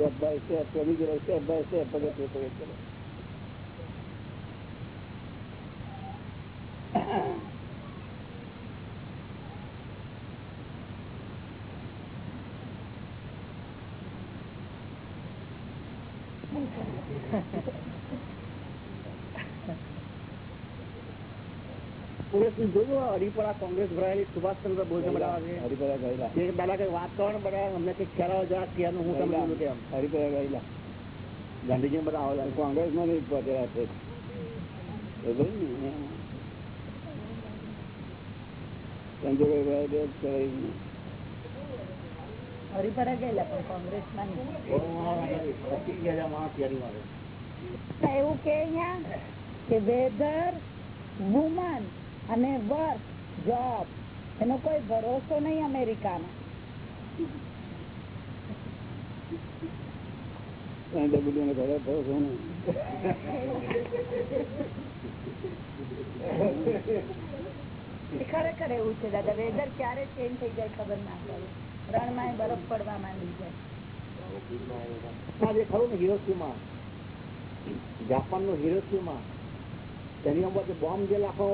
Step by step ચડી ગયેલો step by step પગથિયે પગથિયે જોયું હરિપરા કોંગ્રેસ ભરાયેલી સુભાષચંદ્ર બોઝ બનાવે હરિપરા ગયેલા. છે દાદા કઈ વાત કરો ને અમને કઈ ખ્યાલ જરા ક્યાંનું હું તમને બોલું તેમ. હરિપરા ગયેલા. ગાંધીજી બધા આવેલા કોંગ્રેસમાં નહીં છે. હરિપરા ગયેલા પણ કોંગ્રેસમાં નહીં. એવું કે અહીંયા કે વેધર વુમન અને વર્ક જોબ એનો કોઈ ભરોસો નહીં અમેરિકાનો. ખરેખર એવું છે દાદા. વેધર ક્યારે ચેન્જ થઈ જાય ખબર ના પડે. રણમાં બરફ પડવા માંડી જાય. ખરું ને હિરોસીમાં જાપાનનું હિરોશીમા તેની અંદર બોમ્બ જે લાખો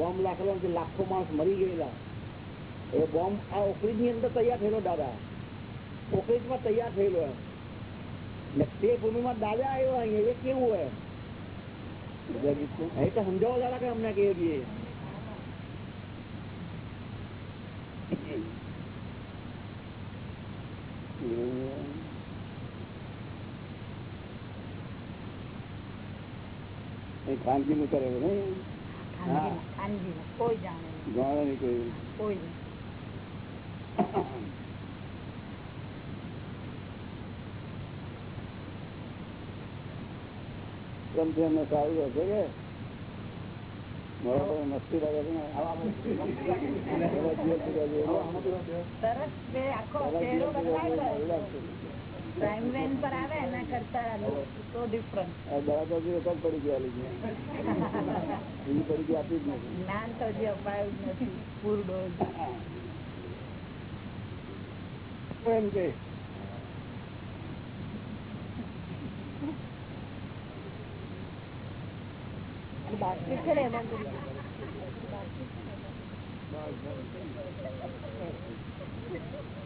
બોમ્બ લાખેલો જે લાખો માણસ મરી ગયેલા. એ બોમ્બ આ ઓકરીજની અંદર તૈયાર થયેલો દાદા. ઓકરીજમાં તૈયાર થયેલો એમ. ને તે ભૂમિમાં દાદા આવ્યો અહીંયા. એ કેવું હોય બીજા ગીત છે? એ તો સમજાવો દાદા કે અમને કેવું જોઈએ એ ખાનગી નું કરેલું નહીં ખાનગીમાં ખાનગીમાં કોઈ જાણે નહીં જાણે નહીં કોઈ કોઈ નહીં ગમશે એમને સારું રહેશે કે મારા પર મસ્તી લાગે છે ને એવા જીવન પૂરા જેવું. સરસ બે આખો ચહેરો બદલાઈ ગયો ટાઈમ વેન પર આવે એના કરતા તો ડિફરન્ટ આ દવા તો હજી એક જ પડી ગયા લીધી બીજી પડી ગઈ આપી જ નથી જ્ઞાન તો હજી અપાયું જ નથી ફૂલ ડોઝ એમ કે બાસ્કેટ છે ને એમાં અને આનંદ આવે છે. આનંદ આવે. ચોકલેટ ના આનંદ એ હાથે છે.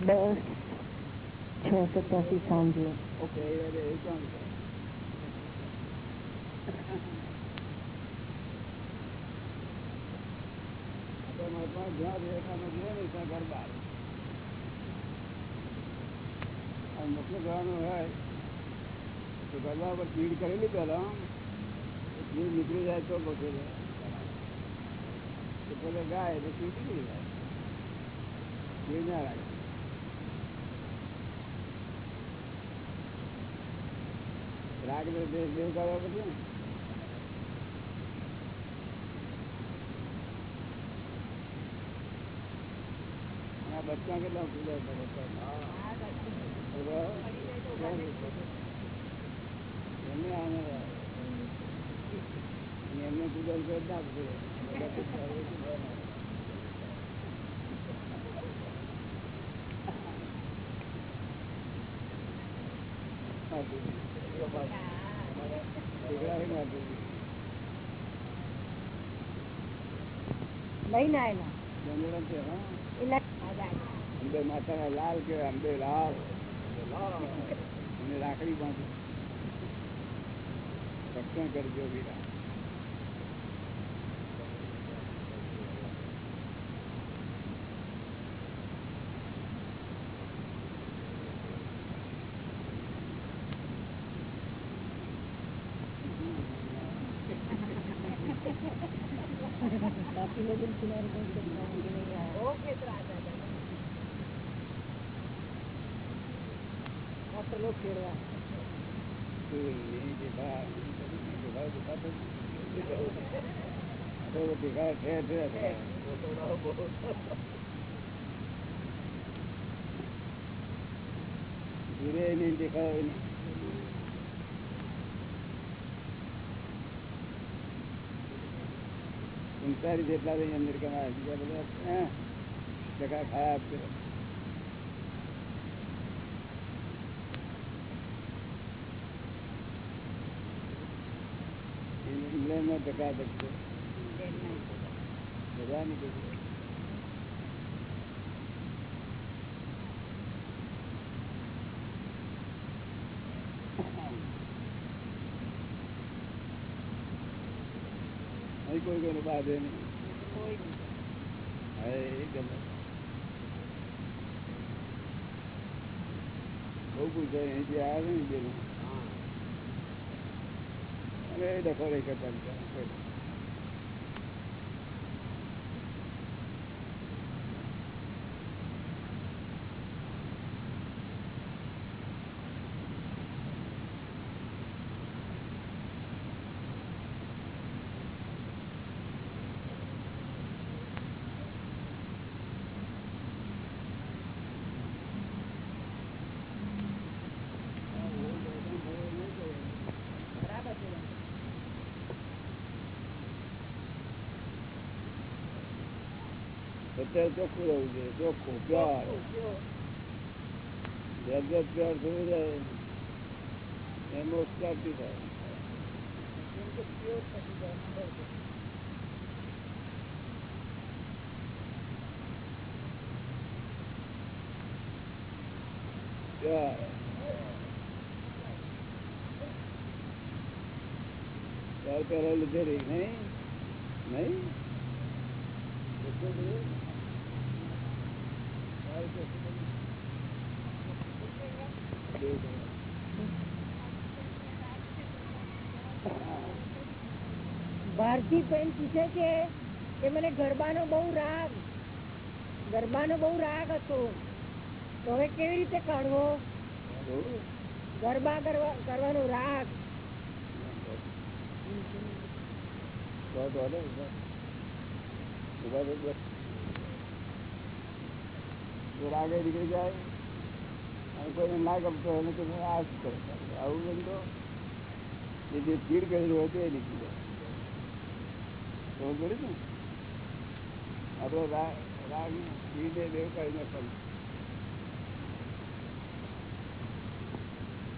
દસ છ સત્યાસી સાંજે ઓકે એ વાગે એ કામ છે. આપણે મહાત્મા જ્યાં વિવેકાનંદ જુએ ને ત્યાં ઘર બહાર. આ મોકલું કરવાનું હોય તો ગરબા પર ભીડ કરેલી પેલા ભીડ નીકળી જાય તો મોકલી જાય તો પેલા ગાય એટલે ભીડ નીકળી જાય ભીડ ના રાખે રાગ ને દેશ દેવ કરવા પડશે ને? બચ્ચા કેટલા સુધાર એમને સુધાર ના સુધરે. લઈને આવેલા. અંબે લાલ કેવાય અંબે લાલ. રાખડી બાંધી. રક્ષણ કરજો વીરા. ધીરે નહીં દેખાય નહીં સંસારી જેટલા અમેરિકામાં બધા ટકા ખાયા ઇંગ્લેન્ડમાં અહીં કોઈ કોઈને બાંધે નહીં. હા, એ ગમે. બહુ પૂછાય અહીંથી આવે ને એ ડખો રહી કરતા અત્યારે ચોખ્ખું રહેવું જોઈએ, ચોખ્ખું, પ્યોર. જગત પ્યોર થયું જાય મોક્ષ પ્રાપ્તિ થાય. પહેલા લીધેલી, નહીં? નહીં? ભારતી બેન પૂછે છે કે મને ગરબાનો બહુ રાગ, ગરબાનો બહુ રાગ હતો. તો હવે કેવી રીતે કાઢવો? ગરબા કરવા, કરવાનો રાગ તો તો હાલો, ઊભા. ઊભા રહો, બસ. તો રાગે નીકળી જાય અને કોઈને ના ગમતો હોય તો આ જ કરે આવું તો એ જે ચીડ કરેલું હોય તે નીકળી જાય પડે ને આપણે રાગ રાગ દેવ કરી પણ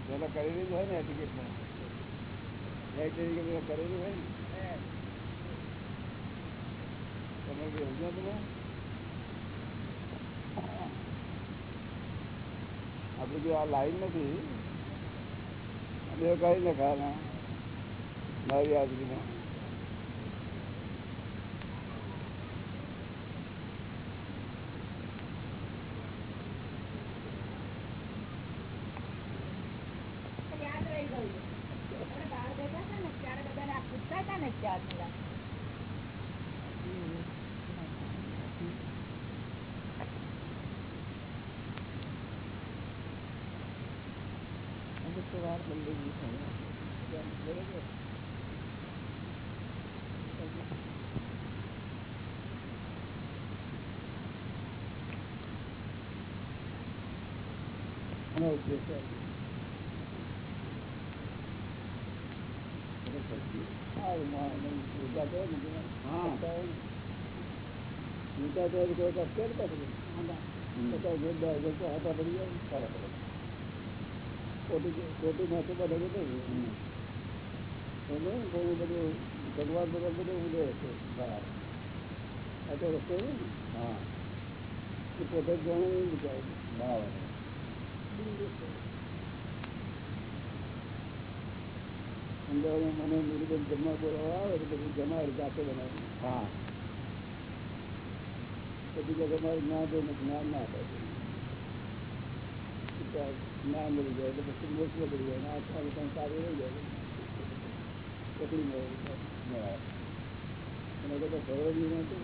પેલા કરેલું હોય ને ટિકિટ કરેલી કરેલું હોય ને તમે કઈ સમજ્યા તમે આપણે જો આ લાઈન નથી બે કઈ નખાના મારી હાજરીમાં એ કોઈ કશું કે નથી. તો તો જે દ- જે તો હાથા પડી જાય ને, ખોટી બધે બધું બધું ભગવાન બધા બધું ઉડે છે પોતે જાણે બરાબર મને નિરુબેન જમવા બોલાવવા આવે તો પછી જમાડી જાતે બનાવે હા પછી કે તમારે જ્ઞાન તો જ્ઞાન ના થાય જ્ઞાન મળી જાય એટલે પછી મોક્ષ પડી જાય ને આ સારું કામ સારું રહી જાય પકડી મળે બરાબર અને તો ફરવા નહીં નહોતું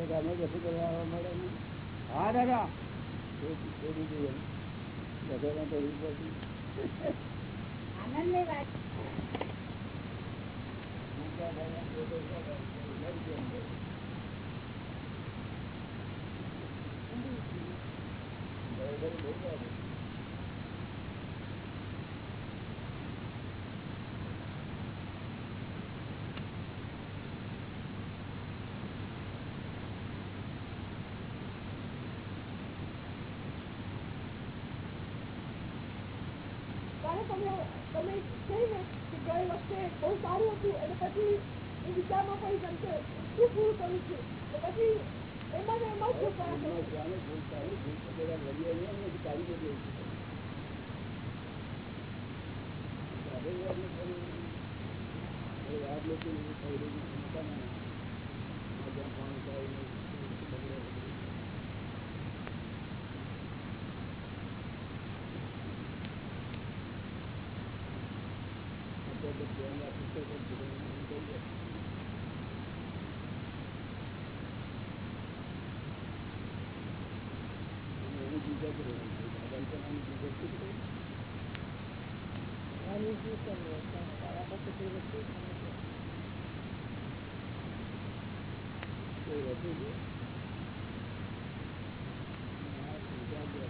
ગામે ગામે કશું કરવા મળે ને હા દાદા. છોડી દઈએ બધાને કરવી પડશે આનંદની વાત. ત્યારે વખતે બહુ સારું હતું અને પછી એ વિચારમાં પડી ગયું કે શું પૂરું કરું છું. તો પછી એમાં એમાં જ છોકરા એમાં જાણે ભૂલ થાય, ભૂલ તો પેલા લઈએ નહીં, એમને કાઢી દઈએ છીએ. આપણે વાત નથી કરી. એ વાત નથી કરી, થઈ રહી છે, સમજતા નહીં. આ જ્યાં પાણી થાય ને, બગડે, બગડે. અત્યારે તો ધ્યાન રાખવું છે, તો ધ્યાન કરી દે. અને એની પૂજા કરવાની છે. દાદા તમારી પૂજા શું કરે? કોઈ રહેતું છે? હા, પૂજા કરે.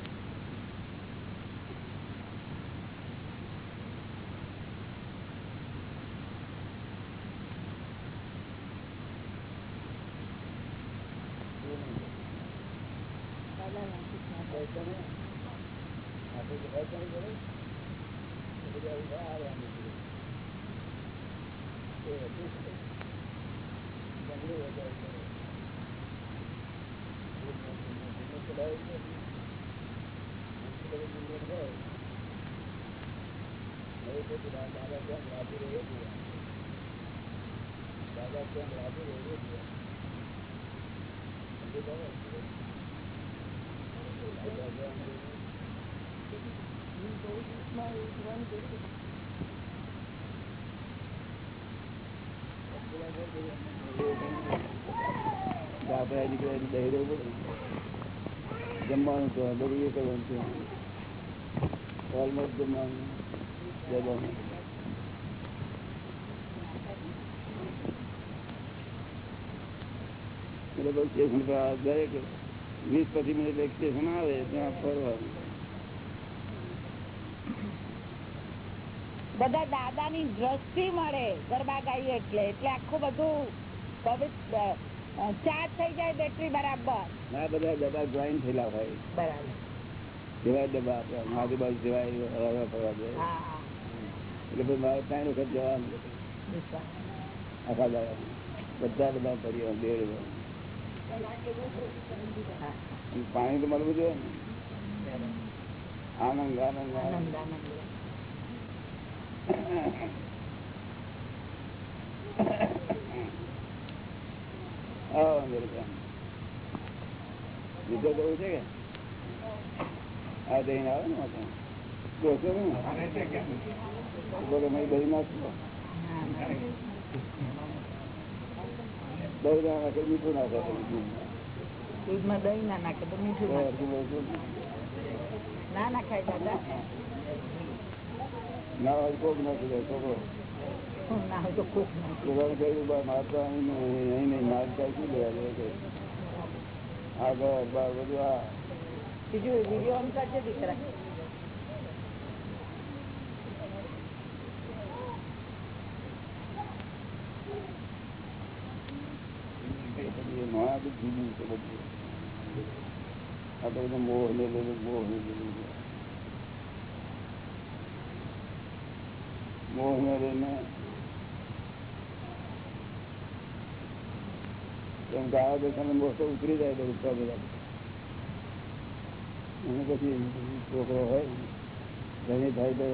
આપણે તો ભાઈ કરે એ બધા ઊભા આવ્યા નથી એ હતું છે. જંગલી વધારે કરે. જંગલ ચલાવે છે. જંગલ જંગલ હોય. હવે તો પેલા દાદા ત્યાં રાજી રહે છે દાદા ત્યાં રાજી રહે છે સમજી ગયો? દાદા ત્યાં જમવાનું તો બધું એ કરવાનું છે ઓલમોસ્ટ જમવાનું જમવાનું એટલે બહુ દરેક વીસ પચીસ મિનિટ એક સ્ટેશન આવે ત્યાં ફરવાનું. બધા દાદાની દ્રષ્ટિ મળે ગરબા ગાઈએ એટલે. એટલે આખું બધું પવિત્ર ચાર્જ થઈ જાય બેટરી બરાબર. આ બધા ડબ્બા જોઈન થયેલા હોય. બરાબર. જેવા ડબ્બા આપણા આજુબાજુ જેવા હરવા ફરવા દે હા હા. એટલે પછી મારે ત્રણ વખત જવાનું. વિશ્વાસ. આખા દાડા બધા ડબ્બા ફરી બે ડબ્બા. હા. અને પાણી તો મળવું જોઈએ ને. આનંદ આનંદ. બીજો જવું છે કે? આ જઈને આવે ને માથે. જોશો ને. બોલો મેં બધી નાખશો હા, હા. દહીં ના નાખે મીઠું નાખે દૂધમાં દહીં ના નાખે તો મીઠું નાખે. ના નાખાય દાદા. ના હોય કોક નાખી દે છોકરો ના હોય તો ખૂબ નાખે. છોકરાને કહ્યું બા મારતા અહીં નહીં અહીં નહીં મારતા શું લેવા દે કે આગળ બાર બધું આ. બીજું વીડિયો ઓન કરજે દીકરા. નોયા તો જુદું છે બધું. આ ઉતરી જાય તો બધા અને પછી છોકરો હોય ઘણી થાય તો.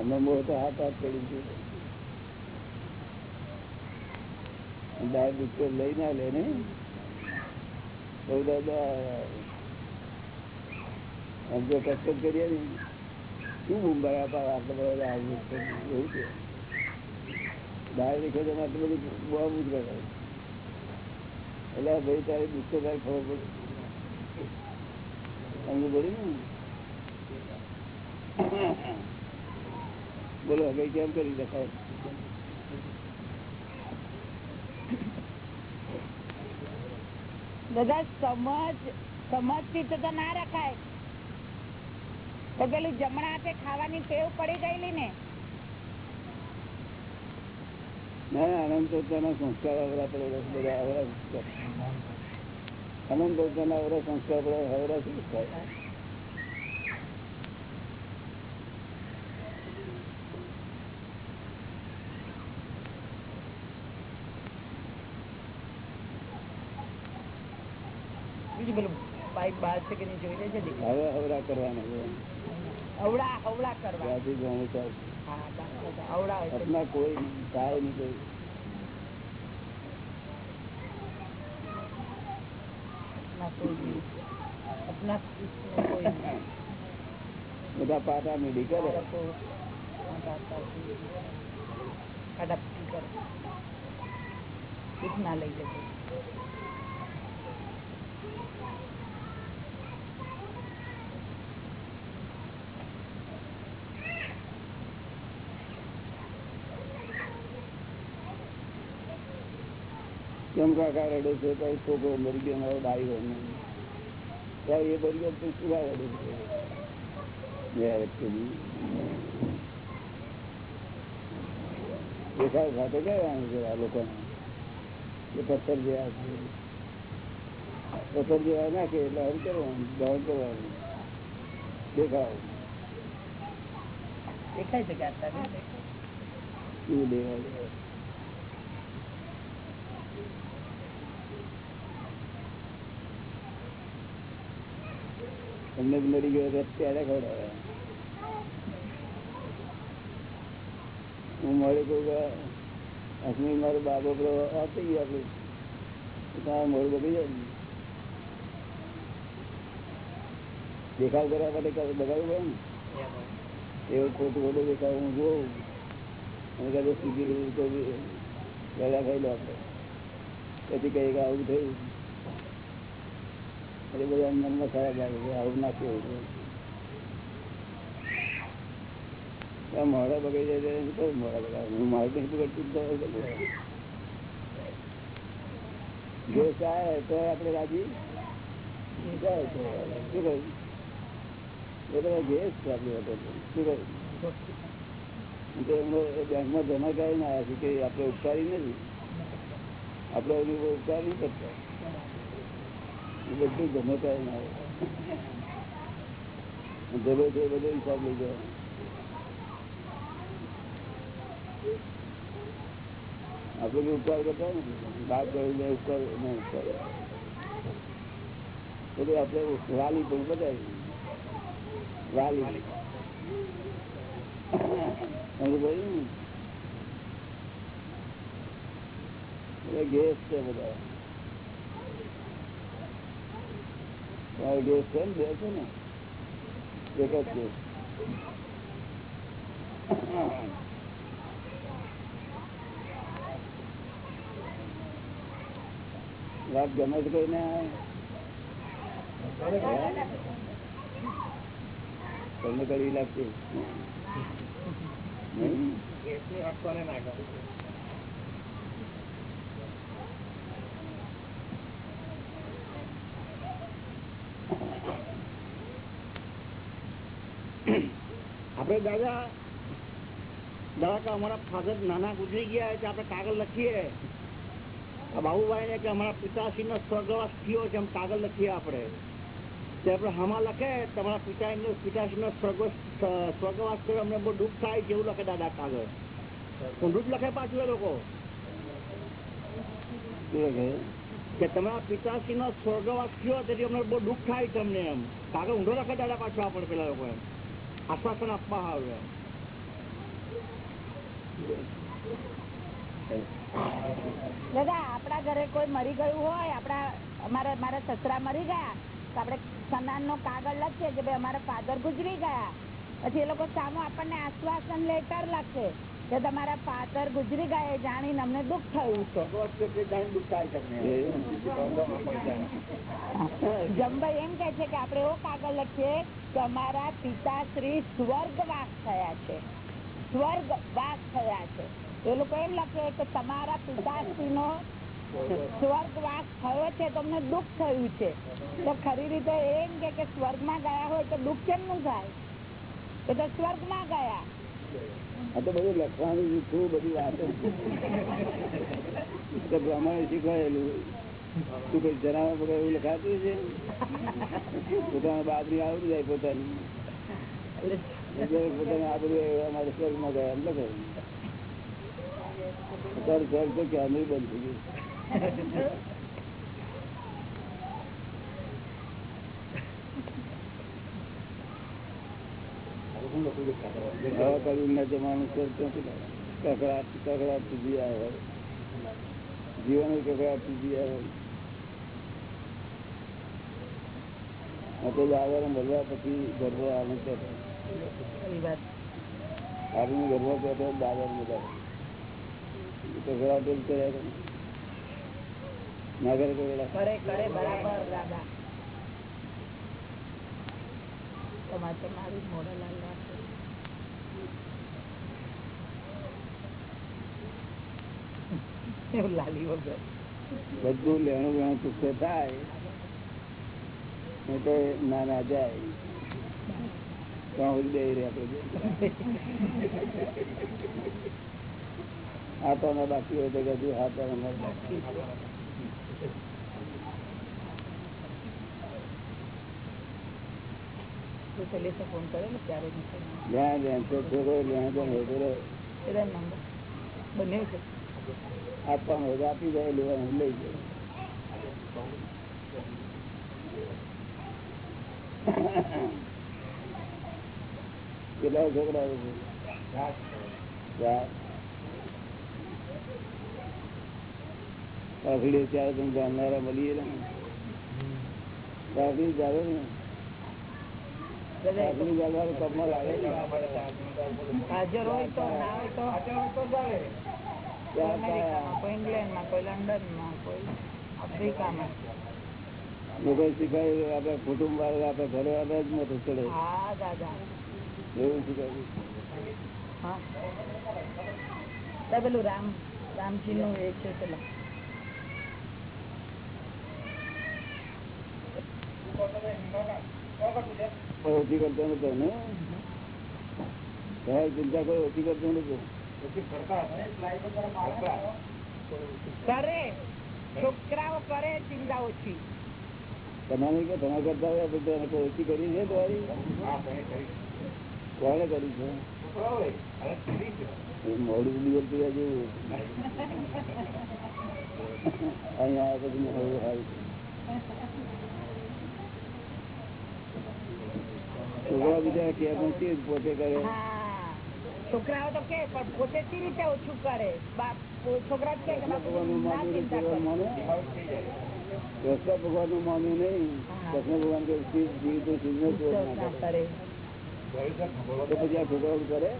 અમને મોહ તો હાથ હાથ કરી ગયો. ડાયાબિટીસ તો લઈ ના લે ને. બહુ દાદા, આમ જો શું મુંબઈ આપા આટલો બોમ્બ જ એટલે ભાઈ તારે દુઃખે તારી ખબર પડે. સમજ પડી બોલો હવે કેમ કરી દેખાય? દાદા સમજ સમજથી તો ના રખાય. તો પેલું જમણા હાથે ખાવાની ટેવ પડી ગયેલી ને. અનંત સંસ્કાર અવરા પડે બધા અવરા સંસ્કાર અવરા સંસ્કાર પડે સંસ્કાર લાઈટ બાર છે કે નહીં જોઈ લેજે હવે હવડા કરવાના હવડા હવડા કરવા હવડા સપના કોઈ કાય નહીં કોઈ બધા પાટા મેળી કરે ના લઈ જશે કેમ કાકા રડે છે કઈ છોકરો મરી ગયો મારો ડાઈ હોય ને ત્યારે એ મરી ગયો તો શું કાય રડે છે બે વ્યક્તિની દેખાવ ખાતે કહેવાનું છે આ લોકોને એ પથ્થર જેવા છે પથ્થર જેવા નાખે એટલે હર કરવાનું દહન કરવાનું દેખાવ દેખાય છે કે આટલા નહીં દેખાય? તમને જ મરી ગયો તો ત્યારે ખવડાવે હું મળે કહું કે અશ્મી મારો બાબો પેલો આપી ગયો આપણું તમારે મોડું બગડી જાય ને દેખાવ કરવા માટે કાંઈ બગાડવું પડે ને એવું ખોટું ખોટું દેખાવ હું જોઉં અને કદાચ સીધી રીતે તો પહેલા ખાઈ લો આપણે પછી કઈ કે આવું થયું એટલે આવું ના કેવું મોડા બગડી? જાય મોડા તો આપણે રાજી. જાય તો ગેસ આપણી વખતે શું કહ્યું એમનો બેંકમાં જમા કરાવીને આવ્યા છે કે આપણે ઉપકારી નથી. આપણે એની ઉપકાર કરતા. એ બધું જમા કરાવીને આવે જમે છે એ બધો હિસાબ લઈ જાય આપણે બી ઉપકાર કરતા નથી બાપ કરી દે ઉપકાર નહીં ઉપકાર બધું આપણે વાલી પણ બતાવી વાલી સમજ પડી ને? બધા ગેસ છે બધા તમારે ગેસ છે ને બે છે ને એક જ ગેસ વાત ગમે તો કઈ ના તમને કડવી લાગતી નહીં? આપણે દાદા દાદા કે અમારા ફાધર નાના ગુજરી ગયા છે, આપણે કાગળ લખીએ. બાબુભાઈ ને કે અમારા પિતાશ્રી નો સ્વર્ગવાસ થયો છે કાગળ લખીએ આપણે. તે હમા લખે, તમારા પિતા એમનો પિતાશ્રી નો સ્વર્ગવાસ કર્યો અમને બહુ દુઃખ થાય છે લખે દાદા કાગળ. ઊંધું જ લખે પાછું એ લોકો? કે તમારા પિતાશ્રી નો સ્વર્ગવાસ થયો, તેથી અમને બહુ દુઃખ થાય તમને એમ. કાગળ ઊંધો લખે દાદા પાછું આપણે પેલા લોકો એમ. આશ્વાસન આપવા આવે દાદા, આપણા ઘરે કોઈ મરી ગયું હોય, આપણા, અમારા મારા સસરા મરી ગયા, તો આપણે સન્માન નો કાગળ લખીએ કે ભાઈ અમારા ફાધર ગુજરી ગયા. પછી એ લોકો સામો આપણને આશ્વાસન લેટર લખે. કે તમારા પાતર ગુજરી ગયા જાણીને અમને દુઃખ થયું છે. જમભાઈ એમ કે છે કે આપણે એવો કાગળ લખીએ કે અમારા પિતાશ્રી સ્વર્ગવાસ થયા છે. સ્વર્ગવાસ થયા છે. એ લોકો એમ લખે કે તમારા પિતાશ્રી નો સ્વર્ગવાસ થયો છે તમને દુઃખ થયું છે. તો ખરી રીતે એમ કે સ્વર્ગ સ્વર્ગમાં ગયા હોય તો દુઃખ કેમ નું થાય? એ તો સ્વર્ગમાં ગયા. આ તો બધું લખવાનું જૂઠું બધી વાતો. બ્રાહ્મણે શીખવાયેલું તું કઈ જણાવવા વગર એવું લખાતું છે પોતાના બાપની આવડી જાય પોતાની. પોતાને આ બધું અમારે સ્વર્ગમાં ગયા એમ લખે અત્યારે સ્વર્ગ તો ક્યાંનું બંધ થઈ ગયું. હવે કવિના જમાનું કકડાટ કકડાટ સુધી આવે જીવન કકડાટ સુધી આવે આ મળવા પછી ગરબો આવે છે આદમી ગરબો બેઠો દાદા બધા કકડાટ કર્યા નગર કરે બરાબર દાદા. તમારે તો મારું જ મોઢા લાલ એવું લાલી વગર. બધું લેણું વેણું ચૂકતે થાય. એટલે ના ના જાય. આ તો બાકી હોય તો કશું હા તો બાકી તો પેલે તો ફોન કરેલો ત્યારે નીકળ્યો. જ્યાં જ્યાં તો છોકરો જ્યાં જ્યાં હોય તો રહે. એના નંબર બને છે આપવાનું હોય તો આપી જાય લેવાનું લઈ જાય કેટલા છોકરા આવે છે ચાર. કાકડીઓ ચાર તમે જાણનારા મળીએ ને કાકડી ચાલે ને લાગે હોય તો ના હોય તો. ચાર અમેરિકામાં કોઈ ઇંગ્લેન્ડમાં કોઈ લંડનમાં કોઈ આફ્રિકામાં લોકો શીખાય આપડે કુટુંબ વાળા આપડે ઘરે વાળા જ મોટું ચડે. હા દાદા. એવું શીખાયું પેલું રામ રામજી નું એ છે પેલા. કોઈ ઓછી કરતો નતો ને સાહેબ ચિંતા કોઈ ઓછી કરતો નતો કરે. છોકરાઓ કરે ચિંતા ઓછી. તમારે કે તમે કરતા હોય કોઈ ઓછી કરી છે તમારી? કોને કરી છે. મોડું દિવસ જેવું. અહીંયા પછી મોડું સારું છે છોકરા બીજા કે તે જ પોતે કરે. છોકરાઓ તો કે પણ પોતે સી રીતે ઓછું કરે. છોકરા કે ભગવાન કૃષ્ણનું માન્યું નહીં. કૃષ્ણ ભગવાન કે પછી આ છોકરાઓ કરે.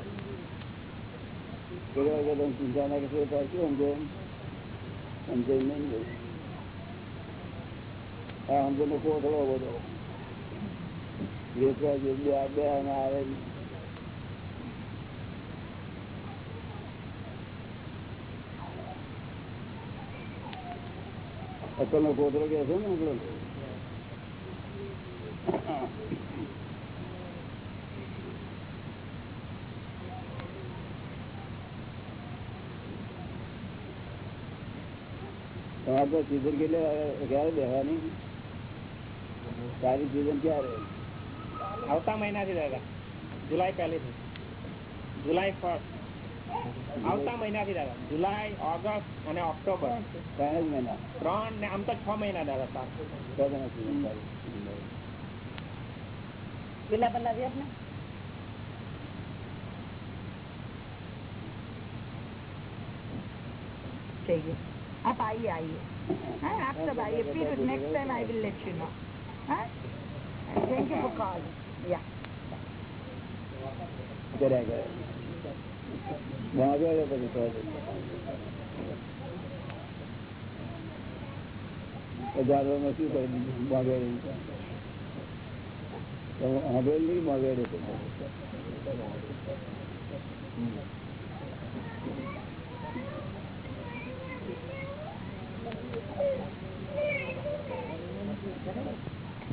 છોકરા કે તમે ચિંતા ના કરશો શું સમજે સમજે નહીં. હા સમજો નો કોથળો બધો વેચવા જે બે બે આને આવે ને. અકલ નો કોથળો કે છે ને આપણો તમારે તો સીઝન કેટલે ક્યારે બેહવાની સારી સીઝન ક્યારે આવતા મહિનાથી દાદા જુલાઈ પહેલીથી જુલાઈ ફર્સ્ટ આવતા મહિનાથી દાદા જુલાઈ ઓગસ્ટ અને ઓક્ટોબર ત્રણ જ મહિના ત્રણ ને આમ તો છ મહિના દાદા સાર તો તમે સીઝન સારી પેલા પેલા વ્યાપ ને चाहिए आप आइए आइए हाँ आप सब आइए फिर next time I will let you know हाँ थैंक यू फॉर कॉल या કર્યા કરે વાગેલો પછી હજારોમાં શું કરી દીધું વાગેલી હવેલી વાગેલી કેવા બોલા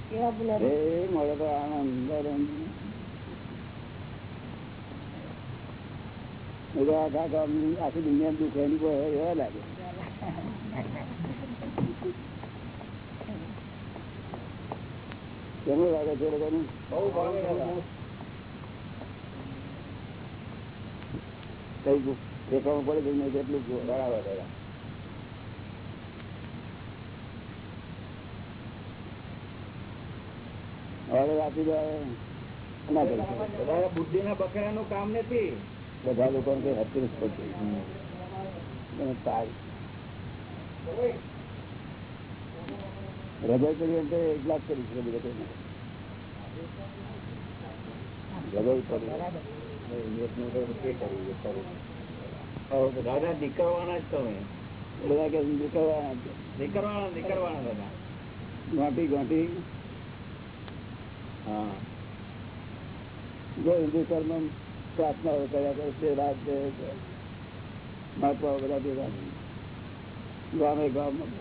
એ મળે તો આનંદ આખા દુનિયા દુઃખ એની કોઈ એવા લાગે. કેમનું લાગે છે લોકોને. કઈ દુઃખ ઠેકાણું પડે જઈને ને કેટલું બરાબર. હવે આપી. દાદા બુદ્ધિ ના બકરા નું કામ નથી. બધા લોકો હતું હૃદય કરી એક લાખ કરી છે બધા કઈ દાદા નીકળવાના જ તમે. બધા કે નીકળવાના નીકળવાના નીકળવાના દાદા ગાંઠી ગાંઠી હા જો હિન્દુસ્તાનમાં પ્રાર્થનાઓ કર્યા કરે છે રાત છે મહાત્માઓ બધા ભેગા થઈ. ગામે ગામમાં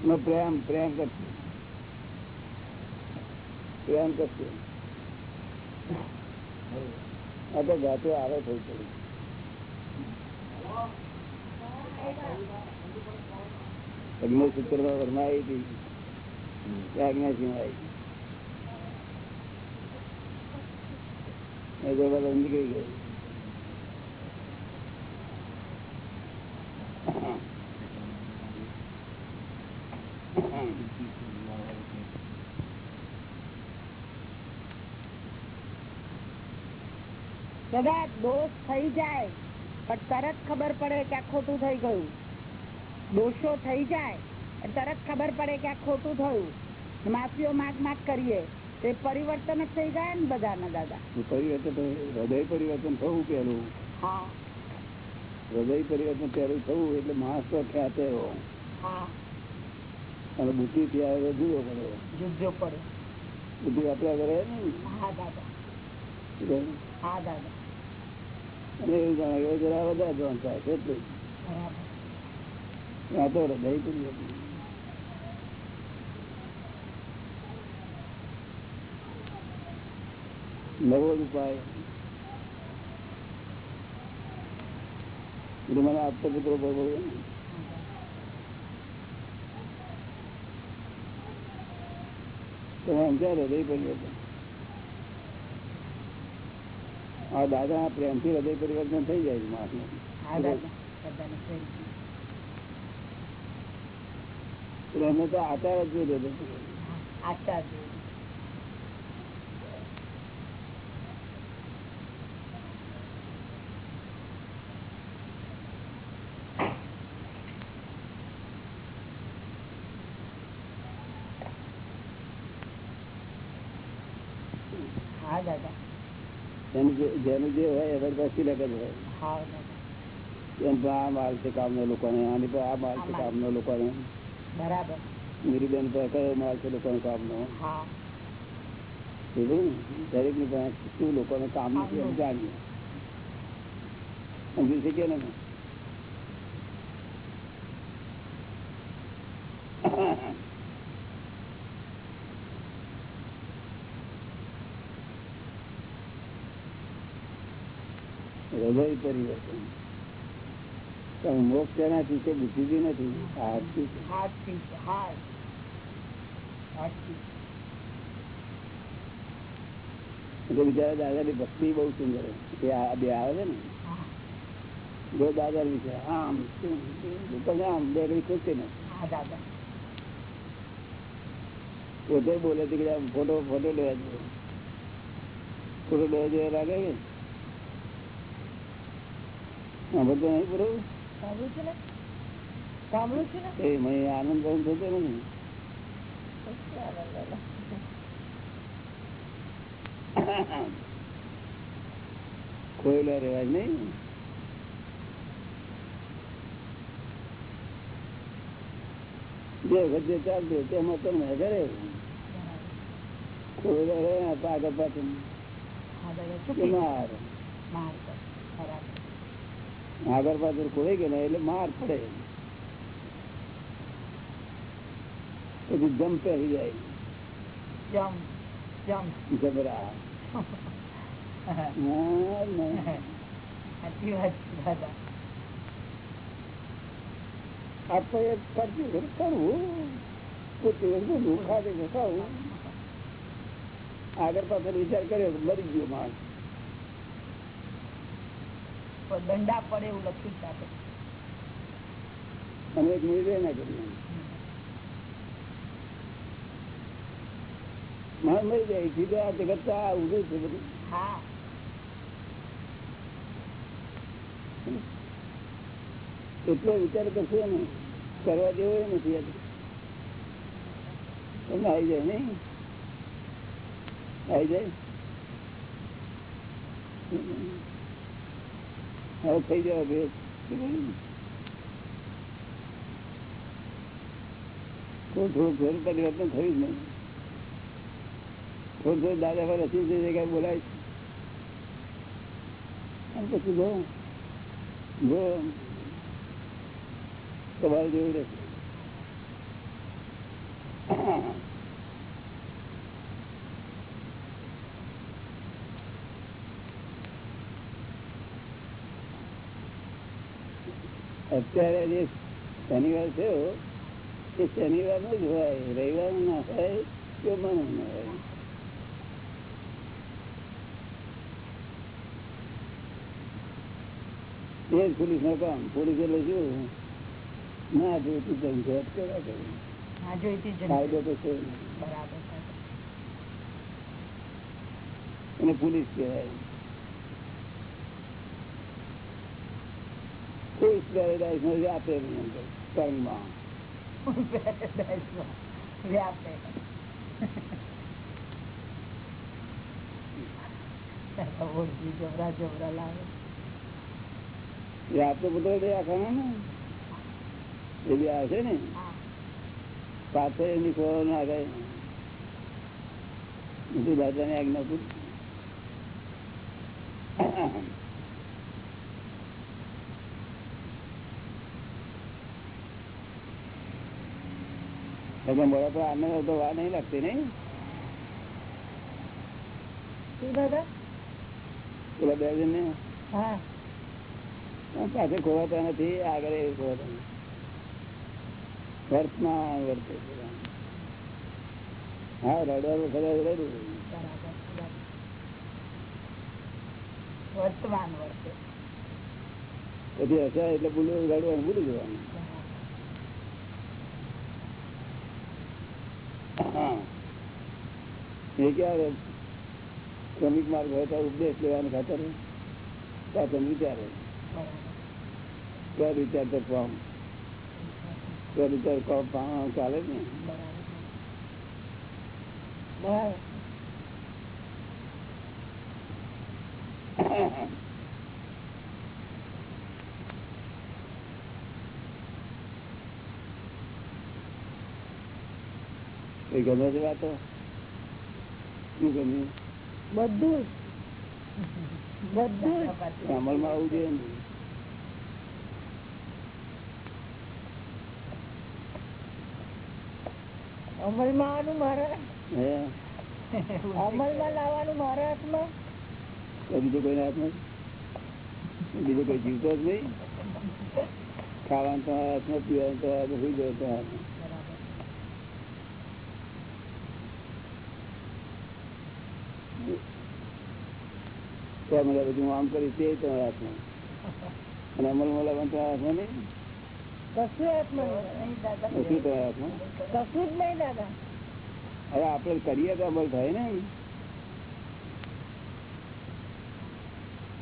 ને પ્રેમ પ્રેમ કરશે પ્રેમ કરશે આ તો જાતે આવે થઈ પડી અગ્નિ સૂત્રમાં વરમાઈ હતી આજ્ઞાસિંહ આવી એ તો બધા નીકળી ગયો દાદા દોષ થઈ જાય પણ તરત ખબર પડે કે આ ખોટું થઈ ગયું. દોષો થઈ જાય તરત ખબર પડે કે આ ખોટું થયું. માફીઓ માગ માગ કરીએ તે પરિવર્તન જ થઈ જાય ને બધાના દાદા. પરિવર્તન હૃદય પરિવર્તન થવું પેલું હા. હૃદય પરિવર્તન પહેલું થવું એટલે માણસ તો ખ્યાતે અને બુદ્ધિ આવે જુદો પડે જુદો પડે બુદ્ધિ વાપર્યા કરે ને? હા દાદા. હા દાદા. અને એવું જાણે જરા વધારે જોન થાય એટલું બરાબર. આ તો હૃદય પરિવર્તન નવો જ ઉપાય મને આપતો પુત્રો બહુ તમે સમજાય હૃદય પરિવર્તન આ દાદા પ્રેમથી હૃદય પરિવર્તન થઈ જાય છે, માણસનું. હા દાદા દાદાને પ્રેમ. એટલે અમે તો આચાર જ જોઈએ હૃદય હા, આચાર જેવું. હા દાદા એનું જે- જેનું જે હોય એની પાસે સિલેક્ટ જ હોય હા દાદા એમ તો આ માલ છે કામના લોકોને આની પર આ માલ છે આ માલ. કામના લોકોને બરાબર. કયો માલ છે લોકોને કામનો? દરેકની પાસે શું લોકોને કામ નથી જાણીએ. સમજી શકીએ ને હૃદય પરિવર્તન. પણ મોક્ષ તેનાથી છે બુદ્ધિથી નથી આ હાથથી છે. હાથથી હાથ હાથથી એટલે બિચારા દાદાની ભક્તિ બહુ સુંદર એ આ બે આવે છે ને? હા. જો દાદા વિશે આમ તેમ, તેમ, તમે આમ બે ઘડી ખુશ ને હા દાદા. પોતે બોલે છે કે આમ ફોટો ફોટો લેવા જોઈએ ફોટો લેવા જોઈએ લાગે કે હા બધું નહીં બરોબર? આનંદ ખોયેલા રેવાય નહીં જે વખત જે ચાલતું તેમાં તમે કરે ખોયેલા રહ્યા પાછળ પાછળ. માર? માર કર. બરાબર આગળ પાછળ ખોઈ ગયેલા એટલે માર પડે. પછી જમ પહેરી જાય. જમ જમ. જબરા હા, નહીં. સાચી વાત છે દાદા. આપણે એક કરતી વખત કરવું. પોતે બધું ખાતે ખાવું આગળ પાછળ વિચાર કર્યો તો મરી ગયો માણસ. પણ દંડા પડે એવું લખ્યું છે આપણે. અમે નિર્ણય ના કરીએ. માણસ મરી જાય સીધો આ જગત ઉભું છે બધું. હા. એટલો વિચાર કરશો ને કરવા જેવો એ નથી તમને આવી જાય નઈ આવી જાય? થઈ જવા ભેદ થોડું થોડું ઘર પરિવર્તન થયું જ નહીં થોડું થોડું દાદા પર રસી છે જગ્યાએ બોલાય. છે અને પછી જો જો તમારે જેવું રહેશે. અત્યારે જે શનિવાર થયો એ શનિવાર નો જ હોય રવિવાર ના હોય કે મન ના હોય. એ જ પોલીસનું કામ પોલીસ એટલે શું? ના જોઈતી ઝંઝટ કર્યા કરે હા કાયદો તો છે. એને પોલીસ કહેવાય. કોઈ પેરેડાઇઝમાં વ્યાપે કર્મમાં વ્યાપે બધો ને. એ બી આવે છે ને. પાછળ એની ખોરો ના આવે બધું દાદાની આજ્ઞા પૂરી. તમે મોડા તો આને તો વાર નહીં લાગતી નહીં. પેલા બે જણ ને પાસે ખોવાતા નથી આગળ એવું ખોવાતા વર્તે હા રડવાનું. વર્તમાન વર્તે. પછી હશે એટલે ભૂલું રડવાનું ભૂલી જવાનું. એ ક્યારે? શ્રમિક માર્ગ હોય ત્યારે ઉપદેશ લેવાનું ખાતર પાછળ વિચારે ક્યાં વિચાર તો કોમ. ક્યાં વિચાર ચાલે ને. બરાબર. ગમે છે વાતો. શું ગમ્યું બધું. બધું અમલ અમલમાં આવવું જોઈએ ને. અમલમાં આવવાનું મારા અમલમાં લાવવાનું મારા હાથમાં? બીજો કોઈ હાથમાં? બીજો કોઈ જીવતો જ નહીં. ખાવાનું તો હાથમાં પીવાનું તો હાથમાં. તો મને બધું આમ કરી તે તમારા હાથમાં અને અમલ મલાવવાનું તમારા હાથમાં નહીં. શું તમારા હાથમાં નહીં દાદા. હવે આપણે કરીએ તો અમલ થાય ને.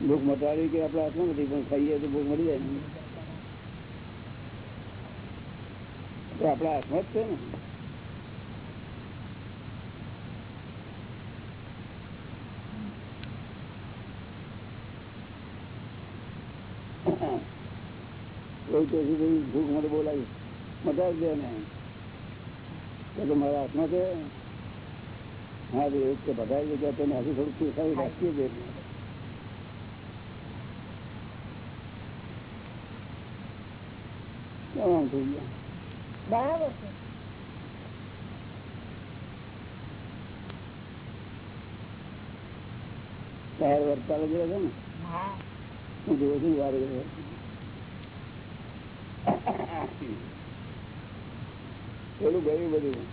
ભૂખ મટાડી કે આપણા હાથમાં નથી પણ ખાઈએ તો ભૂખ મળી જાય ને. આપણા હાથમાં જ છે ને. કહું તો હજી ભૂખ મને બોલાવી. મટાડી દે ને તો મારા હાથમાં છે. હા ભાઈ એવું છે બધાય જગ્યા તેને હજુ થોડું પીસાવી રાખીએ છીએ. થઈ ગયા? બરાબર છે. વર્ષ ચાલે છે ને? હું. જોઉં છું વાર ઘડીએ. થોડું ગયું બધું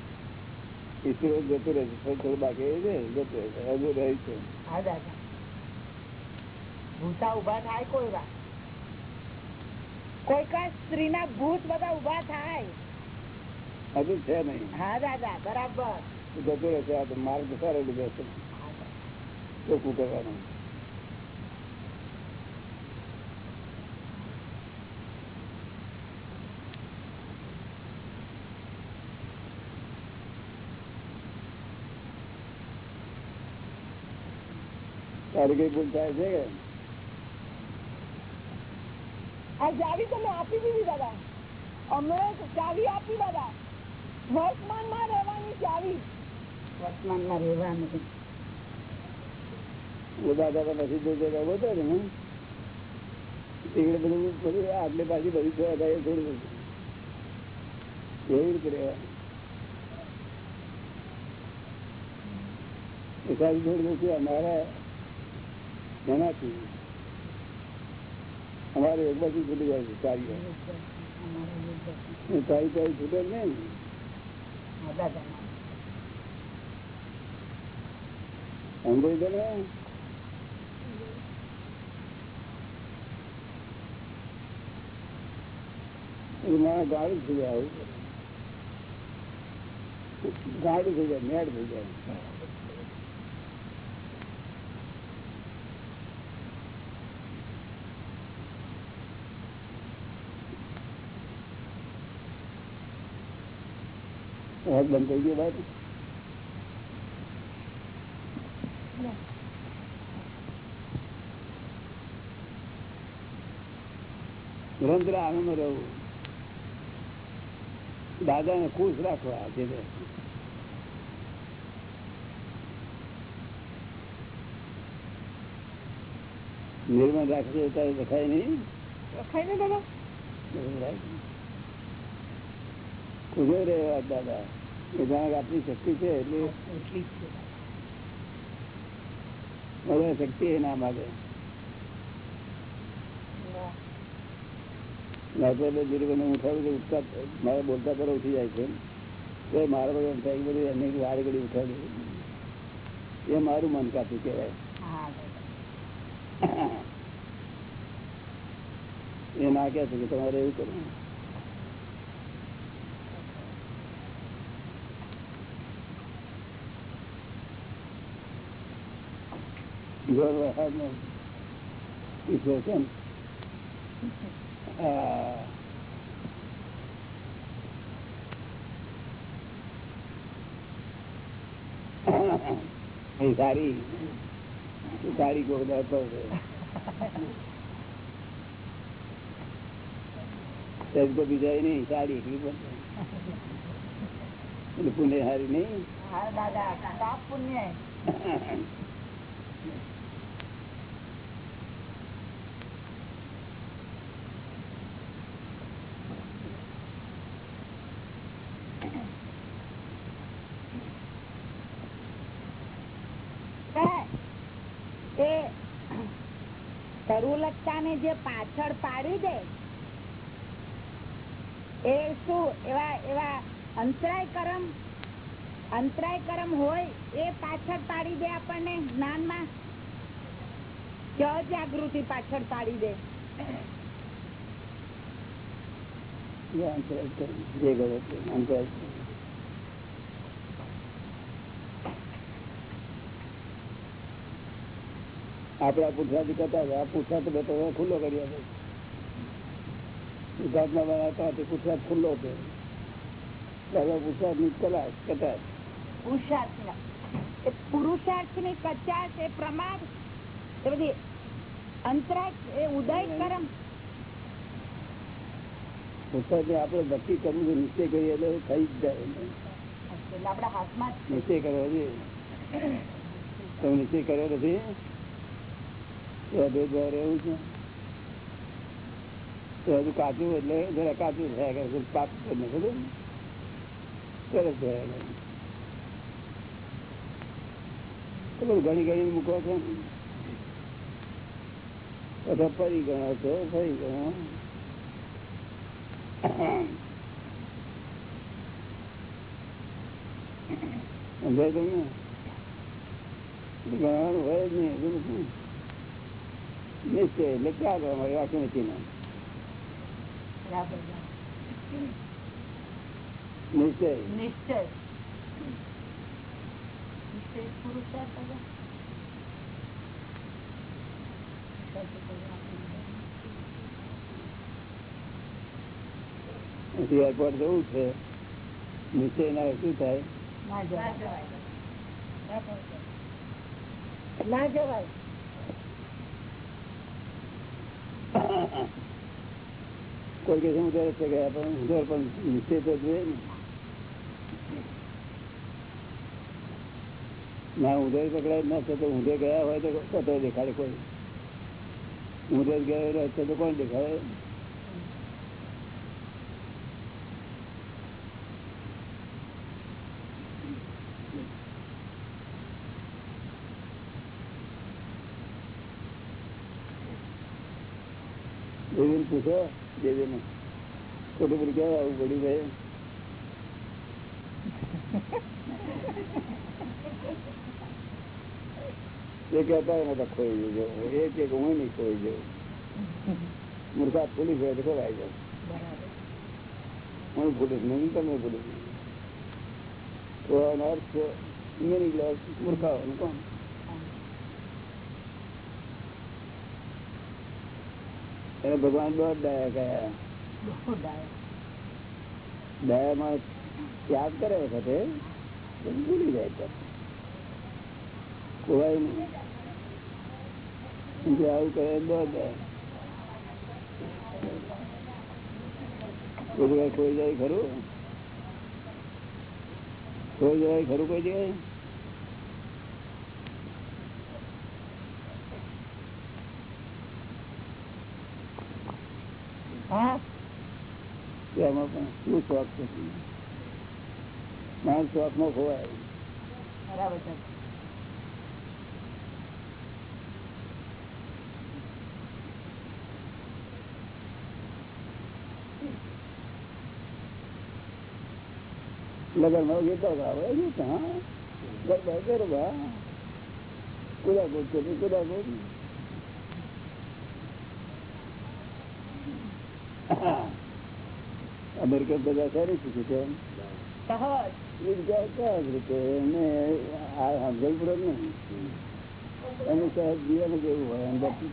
ઈશ્વર જતું રહે છે. થોડું બાકી છે જતું રહે છે. હજુ રહે છે. ભૂતા ઊભા થાય કોઈ વાર. કોઈ કા સ્ત્રી ના ભૂત બધા ઊભા થાય. હજુ છે નહીં. હા દાદા બરાબર. જતું રહેશે આ તો માર્ગ સારો લીધો છે કરવાનું? તારી કઈ ભૂલ થાય છે? ચાવી આટલે બાજુ બધું જોયા હતા એ થોડું નથી અમારા એનાથી અમારે એક બાજુ છૂટી જાય છે એ ચારી ચારી છૂટે જ નહીં. સમજાય છે ને? મારા ગાડું થઈ જાય ગાડું થઈ જાય, મેળ થઈ જાય. અવાજ બંધ થઈ ગયો બાદ નિરંતર આનંદ રહેવું દાદાને ખુશ રાખવા જે નિર્મળ રાખજો નહીં. રખાય ને દાદા? ખુશ રહેવા દાદા. એ જાણે શક્તિ છે એટલે વધારે શક્તિ એ ના. માગે મારે બોલતા પર ઉઠી જાય છે. તો મારા બધું એમ થાય બધું એમને વારે ઘડી ઉઠાડ્યું એ મારું મન કાપી કહેવાય એ ના કહે છે કે તમારે એવું કરવું. જોર વરસાદનો ઈશ્વર છે ને? હા. એ સારી સારી ગોગદાર પર છે સજ કો બીજાય નહીં સારી એકલી પણ એટલે પુણ્ય હારી નહીં હા દાદા પાપ પુણ્ય એ તરુલતા ને જે પાછળ પાડી દે એ શું એવા એવા અંતરાય કરમ અંતરાય કરમ હોય એ પાછળ પાડી દે આપણને જ્ઞાનમાં? કે અજાગૃતિ પાછળ પાડી દે? અંતરાય અંતરાય કરે. આપડા પુરસાદ કરતા હતા આ પુરસાદ તો બેઠો હવે ખુલ્લો કરી આપે ગુજરાતમાં બનાવતા તે પુરસાદ ખુલ્લો છે. દાદા પુરસાદની કલાક કટાશ પુરુષાર્થ એ પુરુષાર્થની કચાશ એ પ્રમાદ. એ બધી અંતરાય એ ઉદય કરમ. પોતાને આપણે ભક્તિ કરવું છે નિશ્ચય કરીએ એટલે થઈ જ જાય. એટલે આપણા હાથમાં જ છે. નિશ્ચય કરવો જોઈએ. તમે નિશ્ચય કર્યો નથી? એ ભેદભાવ રહેવું છે. તો હજુ કાચું એટલે જરા કાચું થયા કરે પાક ખબર સરસ થયા કરે ઘણી ઘણી મૂકો છો? અથવા ફરી ગણો છો ફરી ગણો સમજાય તમને? ગણવાનું હોય જ નહીં બધું. નિશ્ચય એટલે ક્યાં કરવા વાક્ય નથી ને બરાબર નિશ્ચય નિશ્ચય નિશ્ચય પુરુષાર્થ હવે. અહીંથી એરપોર્ટ જવું છે નિશ્ચય ના શું થાય ના જવાય ના જવાય કોઈ કે હું રસ્તે ગયા પણ ઉધર પણ નિશ્ચય તો જોઈએ ને ના ઉધર પકડાય ના તો ઊંધે ગયા હોય તો કતો દેખાડે કોઈ. ઊંધે જ હોય તો કોણ દેખાડે? દેવીને પૂછો દેવીને ખોટું બધું કેવું આવું પડ્યું ભાઈ એ કહેતા નતા ખોઈ જજો એ કે હું નહીં ખોઈ જવું મૂર્ખા પોલીસ હોય તો ખોવાઈ જાવ હું પોલીસ નહીં તમે પોલીસ તો એનો અર્થ મિનિંગ લોસ મૂર્ખાવાનું કોણ એને ભગવાન બહુ દયા કયા દયામાં ત્યાગ કરે વખતે ભૂલી જાય તો કોઈ નહીં જે આવું કરે બહુ દયા. કોઈ જાય ખરું? કોઈ જાય ખરું કોઈ જગ્યાએ? એમાં પણ શું શોખ છે? માણસ શોખ ખોવાય. બરાબર છે. લગનમાં ગીતો ગાવે ગીત હા? ગરબા ગરબા. કુદા કુદ અમેરિકન બધા સારી શીખે છે સહજ વિદ્યા સહજ રીતે એમને આ સમજણ પૂર્વક નહીં એનું સહજ જીવન જ એવું હોય અંદરથી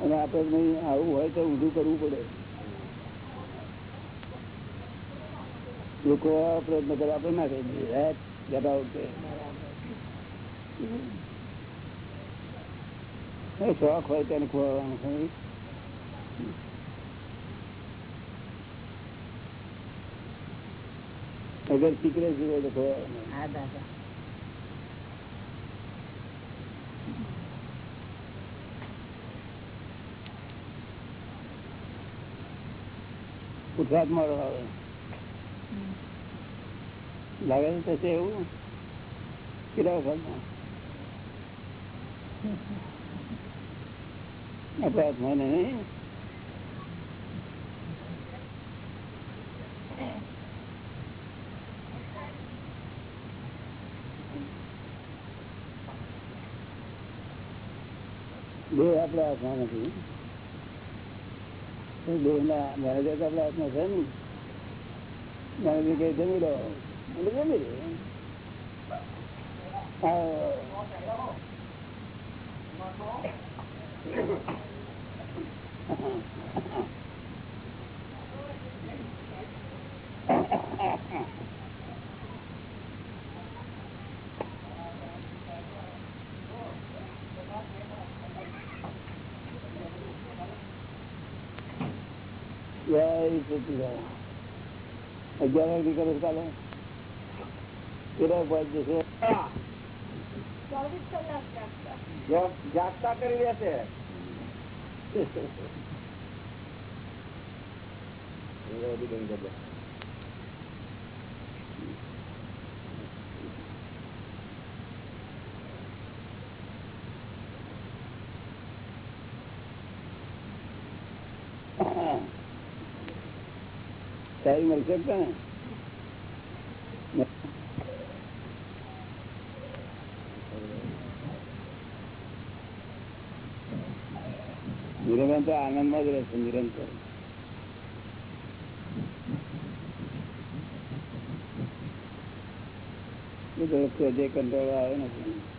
અને આપણે નહીં આવું હોય તો ઊંધું કરવું પડે લોકો આ પ્રયત્ન કરે આપણે ના કરી દઈએ જતા વખતે એ શોખ હોય તેને ખોવાનું અગર તો ખોવાનું હા દાદા. ગુજરાતમાં આવે. લાગે છે થશે એવું? કેટલા વખત આપણા હાથમાં નહીં? દેહ આપડે હાથમાં નથી. દેહ ના મહારાજ આપડે હાથમાં છે ને મહારાજ કઈ જમી લો એટલે હા. જય સચિદાન અગિયાર વાગે છે કાલે. કેટલા જશે જાગતા. જાગતા કરી રહેશે સારી મળી જ ને? નિરંતર આનંદમાં જ રહેશે નિરંતર. જે કંટાળો આવે નથી.